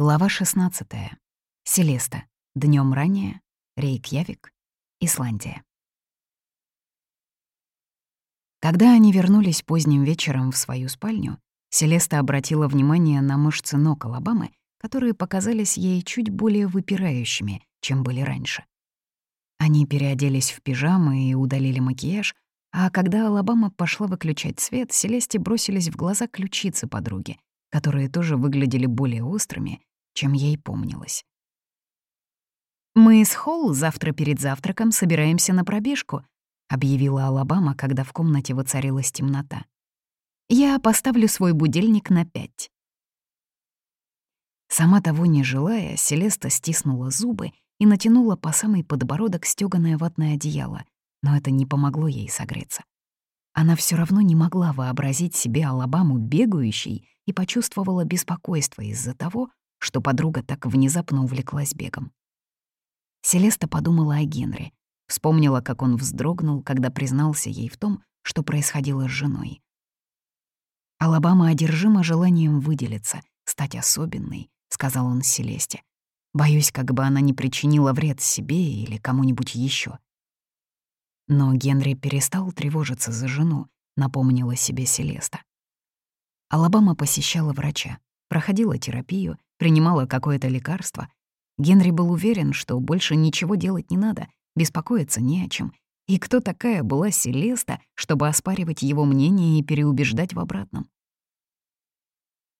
Глава 16. Селеста. Днем ранее. Рейкьявик. Исландия. Когда они вернулись поздним вечером в свою спальню, Селеста обратила внимание на мышцы ног Алабамы, которые показались ей чуть более выпирающими, чем были раньше. Они переоделись в пижамы и удалили макияж, а когда Алабама пошла выключать свет, Селесте бросились в глаза ключицы подруги, которые тоже выглядели более острыми, чем ей помнилось. «Мы с Холл завтра перед завтраком собираемся на пробежку», — объявила Алабама, когда в комнате воцарилась темнота. «Я поставлю свой будильник на пять». Сама того не желая, Селеста стиснула зубы и натянула по самый подбородок стёганое ватное одеяло, но это не помогло ей согреться. Она все равно не могла вообразить себе Алабаму бегающей и почувствовала беспокойство из-за того, что подруга так внезапно увлеклась бегом. Селеста подумала о Генри, вспомнила, как он вздрогнул, когда признался ей в том, что происходило с женой. Алабама одержима желанием выделиться, стать особенной, — сказал он Селесте. «Боюсь, как бы она не причинила вред себе или кому-нибудь еще. Но Генри перестал тревожиться за жену, напомнила себе Селеста. Алабама посещала врача, проходила терапию, принимала какое-то лекарство. Генри был уверен, что больше ничего делать не надо, беспокоиться не о чем. И кто такая была Селеста, чтобы оспаривать его мнение и переубеждать в обратном?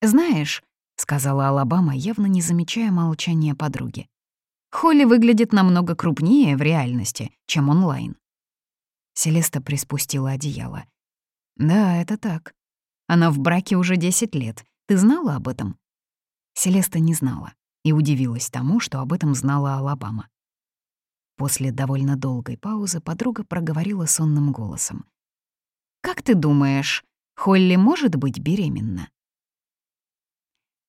«Знаешь», — сказала Алабама, явно не замечая молчания подруги, «Холли выглядит намного крупнее в реальности, чем онлайн». Селеста приспустила одеяло. «Да, это так. Она в браке уже 10 лет. Ты знала об этом?» Селеста не знала и удивилась тому, что об этом знала Алабама. После довольно долгой паузы подруга проговорила сонным голосом. «Как ты думаешь, Холли может быть беременна?»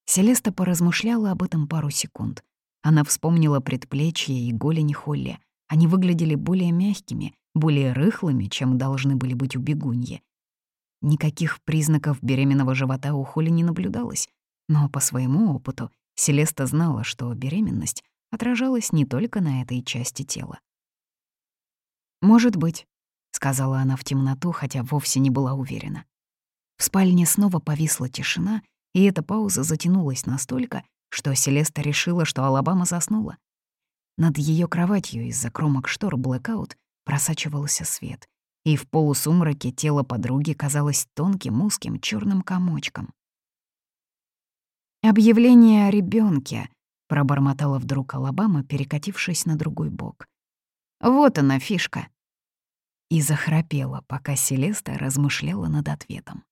Селеста поразмышляла об этом пару секунд. Она вспомнила предплечья и голени Холли. Они выглядели более мягкими, более рыхлыми, чем должны были быть у бегуньи. Никаких признаков беременного живота у Холли не наблюдалось, но по своему опыту Селеста знала, что беременность отражалась не только на этой части тела. «Может быть», — сказала она в темноту, хотя вовсе не была уверена. В спальне снова повисла тишина, и эта пауза затянулась настолько, что Селеста решила, что Алабама заснула. Над ее кроватью из-за кромок штор блэкаут просачивался свет, и в полусумраке тело подруги казалось тонким узким черным комочком. «Объявление о ребенке, пробормотала вдруг Алабама, перекатившись на другой бок. «Вот она, фишка!» И захрапела, пока Селеста размышляла над ответом.